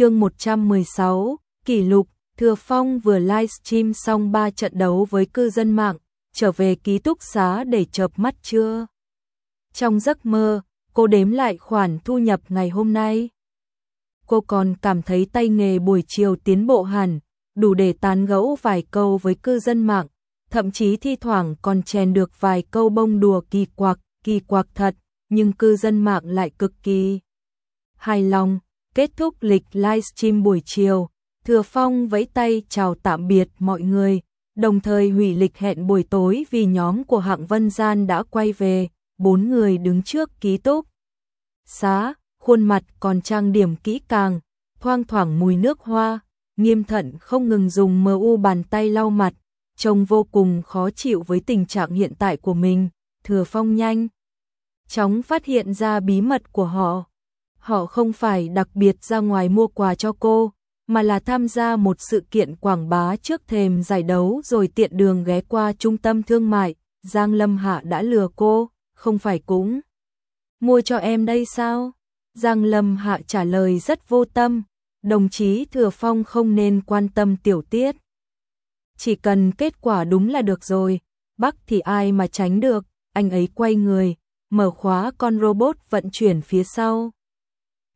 chương 116, kỷ lục, Thừa Phong vừa livestream xong 3 trận đấu với cư dân mạng, trở về ký túc xá để chợp mắt chưa? Trong giấc mơ, cô đếm lại khoản thu nhập ngày hôm nay. Cô còn cảm thấy tay nghề buổi chiều tiến bộ hẳn, đủ để tán gẫu vài câu với cư dân mạng, thậm chí thi thoảng còn chèn được vài câu bông đùa kỳ quặc, kỳ quặc thật, nhưng cư dân mạng lại cực kỳ hài lòng. Kết thúc lịch livestream buổi chiều, Thừa Phong vẫy tay chào tạm biệt mọi người, đồng thời hủy lịch hẹn buổi tối vì nhóm của Hạng Vân Gian đã quay về, bốn người đứng trước ký túc. Xá, khuôn mặt còn trang điểm kỹ càng, thoang thoảng mùi nước hoa, nghiêm thận không ngừng dùng mờ u bàn tay lau mặt, trông vô cùng khó chịu với tình trạng hiện tại của mình, Thừa Phong nhanh chóng phát hiện ra bí mật của họ. Họ không phải đặc biệt ra ngoài mua quà cho cô, mà là tham gia một sự kiện quảng bá trước thềm giải đấu rồi tiện đường ghé qua trung tâm thương mại, Giang Lâm Hạ đã lừa cô, không phải cũng mua cho em đây sao? Giang Lâm Hạ trả lời rất vô tâm, đồng chí Thừa Phong không nên quan tâm tiểu tiết. Chỉ cần kết quả đúng là được rồi, Bắc thì ai mà tránh được, anh ấy quay người, mở khóa con robot vận chuyển phía sau.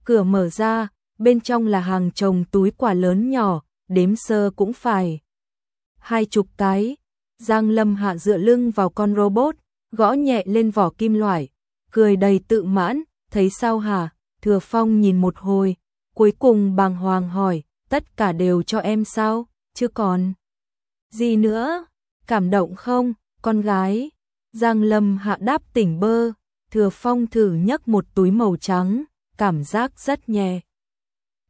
Cửa mở ra, bên trong là hàng chồng túi quà lớn nhỏ, đếm sơ cũng phải. Hai chục cái, Giang Lâm hạ dựa lưng vào con robot, gõ nhẹ lên vỏ kim loại, cười đầy tự mãn, thấy sao hả? Thừa Phong nhìn một hồi, cuối cùng bàng hoàng hỏi, tất cả đều cho em sao, chứ còn gì nữa, cảm động không, con gái? Giang Lâm hạ đáp tỉnh bơ, Thừa Phong thử nhấc một túi màu trắng, cảm giác rất nhẹ.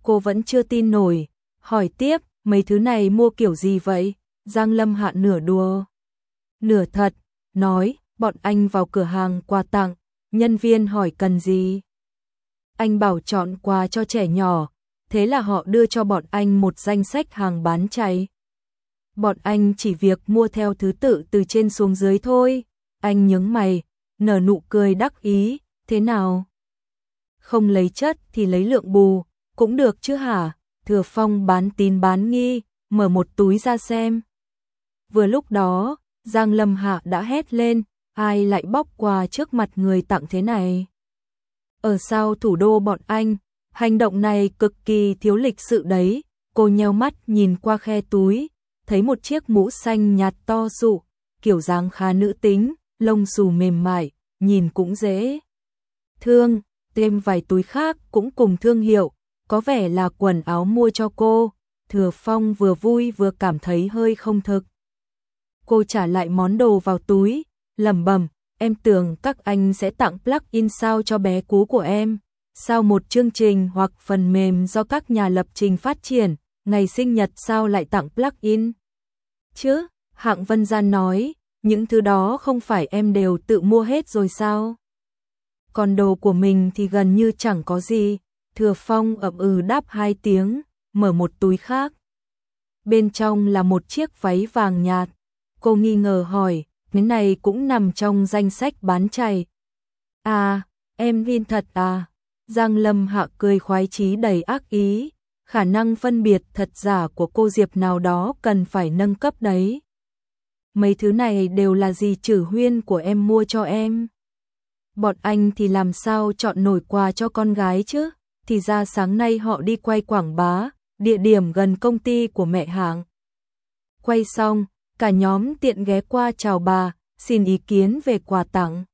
Cô vẫn chưa tin nổi, hỏi tiếp, mấy thứ này mua kiểu gì vậy? Giang Lâm hạ nửa đùa, nửa thật, nói, bọn anh vào cửa hàng quà tặng, nhân viên hỏi cần gì? Anh bảo chọn quà cho trẻ nhỏ, thế là họ đưa cho bọn anh một danh sách hàng bán cháy. Bọn anh chỉ việc mua theo thứ tự từ trên xuống dưới thôi. Anh nhướng mày, nở nụ cười đắc ý, thế nào? Không lấy chất thì lấy lượng bù, cũng được chứ hả? Thừa Phong bán tín bán nghi, mở một túi ra xem. Vừa lúc đó, Giang Lâm Hạ đã hét lên, ai lại bóc quà trước mặt người tặng thế này? Ở sau thủ đô bọn anh, hành động này cực kỳ thiếu lịch sự đấy. Cô nheo mắt nhìn qua khe túi, thấy một chiếc mũ xanh nhạt to rụ, kiểu dáng khá nữ tính, lông xù mềm mại, nhìn cũng dễ. Thương, thêm vài túi khác cũng cùng thương hiệu, có vẻ là quần áo mua cho cô. Thừa Phong vừa vui vừa cảm thấy hơi không thực. Cô trả lại món đồ vào túi, lẩm bẩm, em tưởng các anh sẽ tặng plug-in sao cho bé cú của em. Sao một chương trình hoặc phần mềm do các nhà lập trình phát triển, ngày sinh nhật sao lại tặng plug-in? Chứ, Hạng Vân Gian nói, những thứ đó không phải em đều tự mua hết rồi sao? Còn đồ của mình thì gần như chẳng có gì. Thừa Phong ậm ừ đáp hai tiếng, mở một túi khác. Bên trong là một chiếc váy vàng nhạt. Cô nghi ngờ hỏi, cái này cũng nằm trong danh sách bán chạy. À, em viên thật à? Giang Lâm Hạ cười khoái chí đầy ác ý, khả năng phân biệt thật giả của cô Diệp nào đó cần phải nâng cấp đấy. Mấy thứ này đều là gì trừ huyên của em mua cho em. Bọn anh thì làm sao chọn nổi quà cho con gái chứ? Thì ra sáng nay họ đi quay quảng bá, địa điểm gần công ty của mẹ hàng. Quay xong, cả nhóm tiện ghé qua chào bà, xin ý kiến về quà tặng.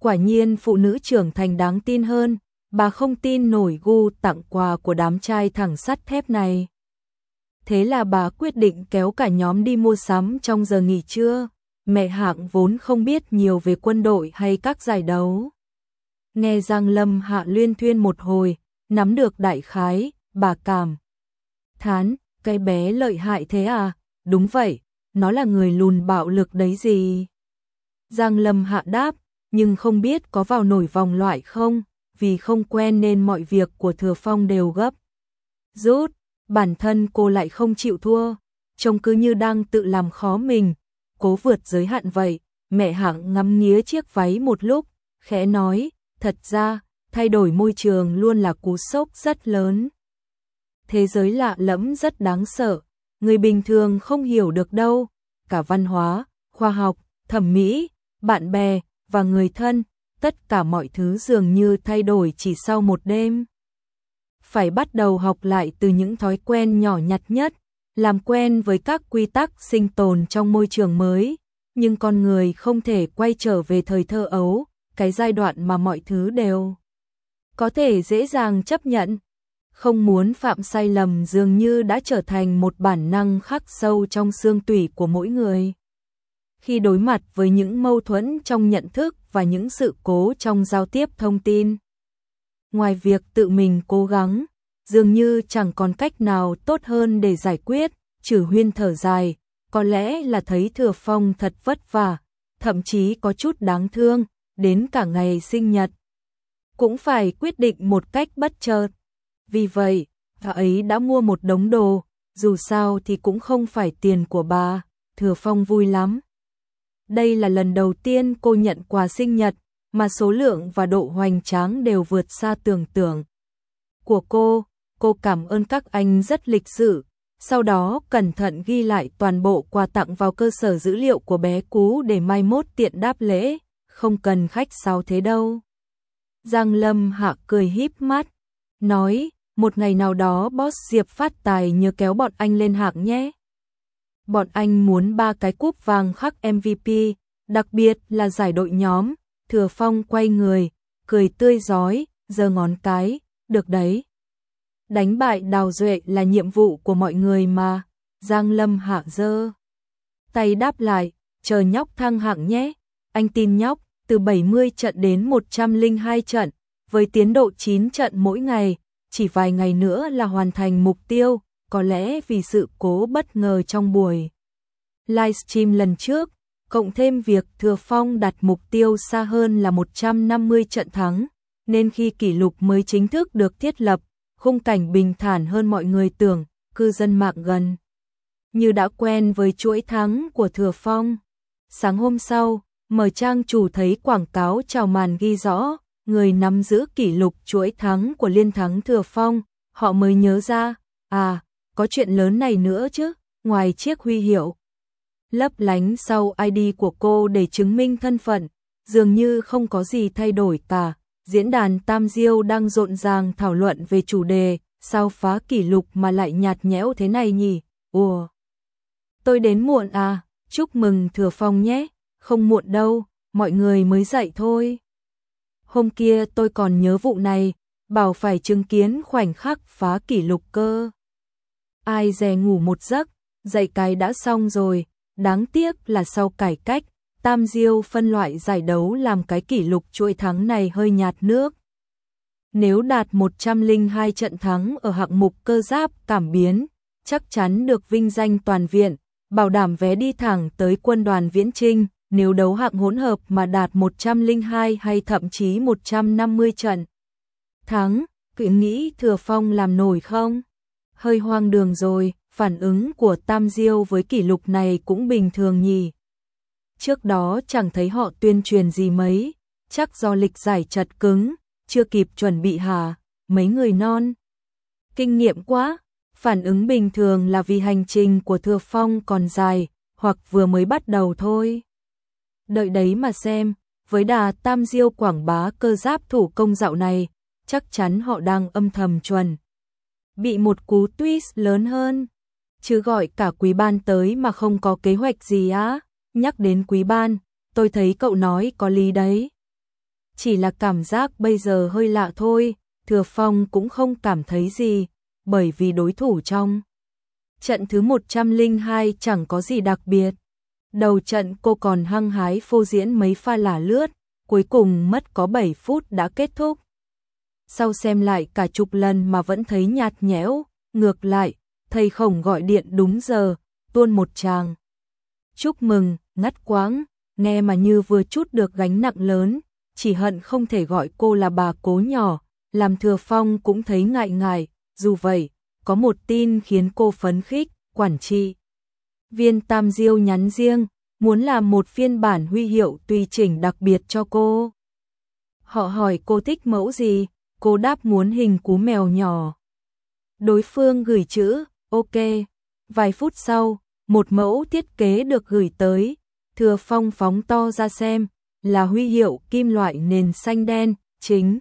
Quả nhiên phụ nữ trưởng thành đáng tin hơn, bà không tin nổi gu tặng quà của đám trai thẳng sắt thép này. Thế là bà quyết định kéo cả nhóm đi mua sắm trong giờ nghỉ trưa. Mẹ hạng vốn không biết nhiều về quân đội hay các giải đấu. Nghe Giang Lâm hạ luyên thuyên một hồi, nắm được đại khái, bà cảm. Thán, cái bé lợi hại thế à? Đúng vậy, nó là người lùn bạo lực đấy gì? Giang Lâm hạ đáp, nhưng không biết có vào nổi vòng loại không, vì không quen nên mọi việc của Thừa Phong đều gấp. Rút, bản thân cô lại không chịu thua, trông cứ như đang tự làm khó mình, cố vượt giới hạn vậy. Mẹ hạng ngắm nghía chiếc váy một lúc, khẽ nói, thật ra, thay đổi môi trường luôn là cú sốc rất lớn. thế giới lạ lẫm rất đáng sợ, người bình thường không hiểu được đâu, cả văn hóa, khoa học, thẩm mỹ, bạn bè và người thân, tất cả mọi thứ dường như thay đổi chỉ sau một đêm. Phải bắt đầu học lại từ những thói quen nhỏ nhặt nhất, làm quen với các quy tắc sinh tồn trong môi trường mới, nhưng con người không thể quay trở về thời thơ ấu, cái giai đoạn mà mọi thứ đều có thể dễ dàng chấp nhận. Không muốn phạm sai lầm dường như đã trở thành một bản năng khắc sâu trong xương tủy của mỗi người. Khi đối mặt với những mâu thuẫn trong nhận thức và những sự cố trong giao tiếp thông tin. Ngoài việc tự mình cố gắng, dường như chẳng còn cách nào tốt hơn để giải quyết, trừ huyên thở dài, có lẽ là thấy thừa phong thật vất vả, thậm chí có chút đáng thương, đến cả ngày sinh nhật. Cũng phải quyết định một cách bất chợt. Vì vậy, bà ấy đã mua một đống đồ, dù sao thì cũng không phải tiền của bà, thừa phong vui lắm. Đây là lần đầu tiên cô nhận quà sinh nhật, mà số lượng và độ hoành tráng đều vượt xa tưởng tượng của cô. Cô cảm ơn các anh rất lịch sự, sau đó cẩn thận ghi lại toàn bộ quà tặng vào cơ sở dữ liệu của bé cú để mai mốt tiện đáp lễ, không cần khách sao thế đâu. Giang Lâm Hạ cười híp mắt, nói, một ngày nào đó boss Diệp phát tài nhớ kéo bọn anh lên hạng nhé. Bọn anh muốn ba cái cúp vàng khắc MVP, đặc biệt là giải đội nhóm, thừa phong quay người, cười tươi giói, giơ ngón cái, được đấy. Đánh bại đào duệ là nhiệm vụ của mọi người mà, Giang Lâm hạ dơ. Tay đáp lại, chờ nhóc thăng hạng nhé, anh tin nhóc, từ 70 trận đến 102 trận, với tiến độ 9 trận mỗi ngày, chỉ vài ngày nữa là hoàn thành mục tiêu, có lẽ vì sự cố bất ngờ trong buổi livestream lần trước, cộng thêm việc Thừa Phong đặt mục tiêu xa hơn là 150 trận thắng, nên khi kỷ lục mới chính thức được thiết lập, khung cảnh bình thản hơn mọi người tưởng, cư dân mạng gần như đã quen với chuỗi thắng của Thừa Phong. Sáng hôm sau, mở trang chủ thấy quảng cáo chào màn ghi rõ, người nắm giữ kỷ lục chuỗi thắng của Liên Thắng Thừa Phong, họ mới nhớ ra, à, có chuyện lớn này nữa chứ, ngoài chiếc huy hiệu. Lấp lánh sau ID của cô để chứng minh thân phận, dường như không có gì thay đổi cả. Diễn đàn Tam Diêu đang rộn ràng thảo luận về chủ đề, sao phá kỷ lục mà lại nhạt nhẽo thế này nhỉ? Ủa? Tôi đến muộn à, chúc mừng Thừa Phong nhé, không muộn đâu, mọi người mới dậy thôi. Hôm kia tôi còn nhớ vụ này, bảo phải chứng kiến khoảnh khắc phá kỷ lục cơ. Ai dè ngủ một giấc, dậy cái đã xong rồi, đáng tiếc là sau cải cách, Tam Diêu phân loại giải đấu làm cái kỷ lục chuỗi thắng này hơi nhạt nước. Nếu đạt 102 trận thắng ở hạng mục cơ giáp cảm biến, chắc chắn được vinh danh toàn viện, bảo đảm vé đi thẳng tới quân đoàn viễn trinh, nếu đấu hạng hỗn hợp mà đạt 102 hay thậm chí 150 trận. Thắng, cứ nghĩ Thừa Phong làm nổi không? Hơi hoang đường rồi, phản ứng của Tam Diêu với kỷ lục này cũng bình thường nhỉ. Trước đó chẳng thấy họ tuyên truyền gì mấy, chắc do lịch giải chật cứng, chưa kịp chuẩn bị hà, mấy người non. Kinh nghiệm quá, phản ứng bình thường là vì hành trình của Thừa Phong còn dài, hoặc vừa mới bắt đầu thôi. Đợi đấy mà xem, với đà tam diêu quảng bá cơ giáp thủ công dạo này, chắc chắn họ đang âm thầm chuẩn. Bị một cú twist lớn hơn, chứ gọi cả quý ban tới mà không có kế hoạch gì á. Nhắc đến quý ban, tôi thấy cậu nói có lý đấy. Chỉ là cảm giác bây giờ hơi lạ thôi, Thừa Phong cũng không cảm thấy gì, bởi vì đối thủ trong. Trận thứ 102 chẳng có gì đặc biệt. Đầu trận cô còn hăng hái phô diễn mấy pha lả lướt, cuối cùng mất có 7 phút đã kết thúc. Sau xem lại cả chục lần mà vẫn thấy nhạt nhẽo, ngược lại, thầy khổng gọi điện đúng giờ, tuôn một tràng. Chúc mừng, ngắt quáng, nghe mà như vừa chút được gánh nặng lớn, chỉ hận không thể gọi cô là bà cố nhỏ, làm thừa phong cũng thấy ngại ngại, dù vậy, có một tin khiến cô phấn khích, quản trị. Viên Tam Diêu nhắn riêng, muốn làm một phiên bản huy hiệu tùy chỉnh đặc biệt cho cô. Họ hỏi cô thích mẫu gì, cô đáp muốn hình cú mèo nhỏ. Đối phương gửi chữ, ok. Vài phút sau, một mẫu thiết kế được gửi tới, thừa phong phóng to ra xem, là huy hiệu kim loại nền xanh đen, chính.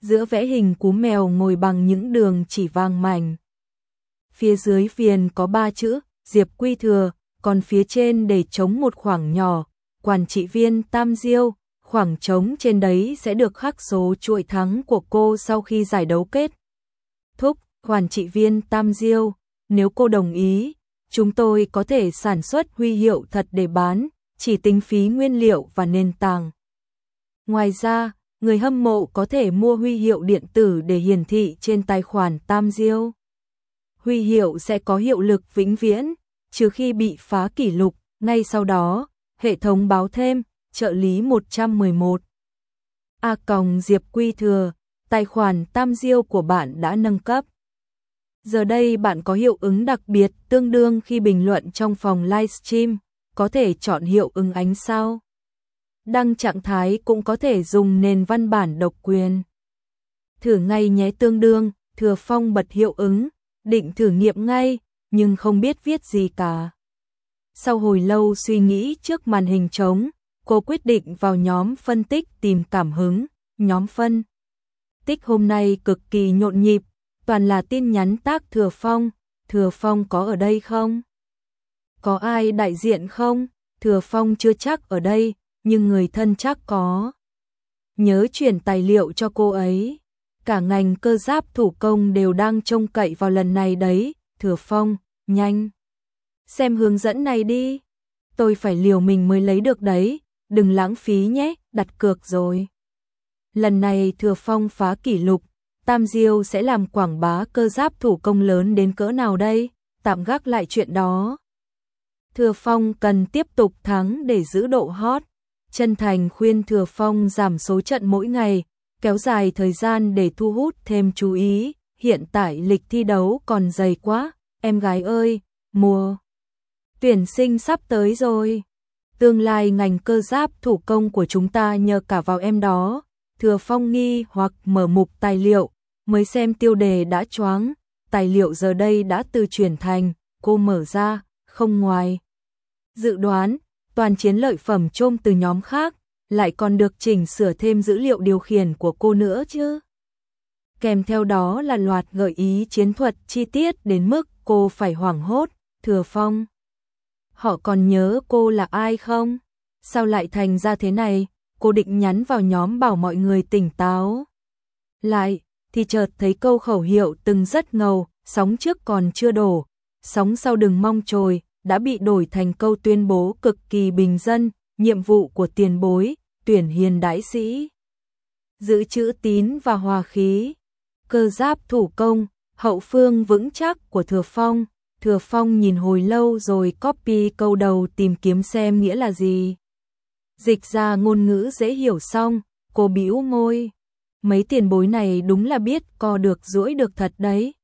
Giữa vẽ hình cú mèo ngồi bằng những đường chỉ vàng mảnh. Phía dưới viền có ba chữ, Diệp Quy Thừa, còn phía trên để trống một khoảng nhỏ, quản trị viên Tam Diêu, khoảng trống trên đấy sẽ được khắc số chuỗi thắng của cô sau khi giải đấu kết. Thúc, quản trị viên Tam Diêu, nếu cô đồng ý, chúng tôi có thể sản xuất huy hiệu thật để bán, chỉ tính phí nguyên liệu và nền tảng. Ngoài ra, người hâm mộ có thể mua huy hiệu điện tử để hiển thị trên tài khoản Tam Diêu. Huy hiệu sẽ có hiệu lực vĩnh viễn, trừ khi bị phá kỷ lục, ngay sau đó, hệ thống báo thêm, trợ lý 111. A còng Diệp Quy Thừa, tài khoản Tam Diêu của bạn đã nâng cấp. Giờ đây bạn có hiệu ứng đặc biệt tương đương khi bình luận trong phòng livestream, có thể chọn hiệu ứng ánh sao. Đăng trạng thái cũng có thể dùng nền văn bản độc quyền. Thử ngay nhé tương đương, thừa phong bật hiệu ứng, định thử nghiệm ngay, nhưng không biết viết gì cả. Sau hồi lâu suy nghĩ trước màn hình trống, cô quyết định vào nhóm phân tích tìm cảm hứng, nhóm phân. Tích hôm nay cực kỳ nhộn nhịp, toàn là tin nhắn tác Thừa Phong, Thừa Phong có ở đây không? Có ai đại diện không? Thừa Phong chưa chắc ở đây, nhưng người thân chắc có. Nhớ chuyển tài liệu cho cô ấy. Cả ngành cơ giáp thủ công đều đang trông cậy vào lần này đấy, Thừa Phong, nhanh. Xem hướng dẫn này đi. Tôi phải liều mình mới lấy được đấy, đừng lãng phí nhé, đặt cược rồi. Lần này Thừa Phong phá kỷ lục, Tam Diêu sẽ làm quảng bá cơ giáp thủ công lớn đến cỡ nào đây? Tạm gác lại chuyện đó. Thừa Phong cần tiếp tục thắng để giữ độ hot. Chân Thành khuyên Thừa Phong giảm số trận mỗi ngày, kéo dài thời gian để thu hút thêm chú ý. Hiện tại lịch thi đấu còn dày quá, em gái ơi, mùa tuyển sinh sắp tới rồi. Tương lai ngành cơ giáp thủ công của chúng ta nhờ cả vào em đó. Thừa Phong nghi hoặc mở mục tài liệu, mới xem tiêu đề đã choáng, tài liệu giờ đây đã từ chuyển thành, cô mở ra, không ngoài. Dự đoán, toàn chiến lợi phẩm trôm từ nhóm khác, lại còn được chỉnh sửa thêm dữ liệu điều khiển của cô nữa chứ. Kèm theo đó là loạt gợi ý chiến thuật chi tiết đến mức cô phải hoảng hốt, thừa phong. Họ còn nhớ cô là ai không? Sao lại thành ra thế này? Cô định nhắn vào nhóm bảo mọi người tỉnh táo. Lại, thì chợt thấy câu khẩu hiệu từng rất ngầu, sóng trước còn chưa đổ, sóng sau đừng mong trồi, đã bị đổi thành câu tuyên bố cực kỳ bình dân, nhiệm vụ của tiền bối, tuyển hiền đại sĩ. Giữ chữ tín và hòa khí, cơ giáp thủ công, hậu phương vững chắc của Thừa Phong. Thừa Phong nhìn hồi lâu rồi copy câu đầu tìm kiếm xem nghĩa là gì. Dịch ra ngôn ngữ dễ hiểu xong, cô bĩu môi. Mấy tiền bối này đúng là biết co được rũi được thật đấy.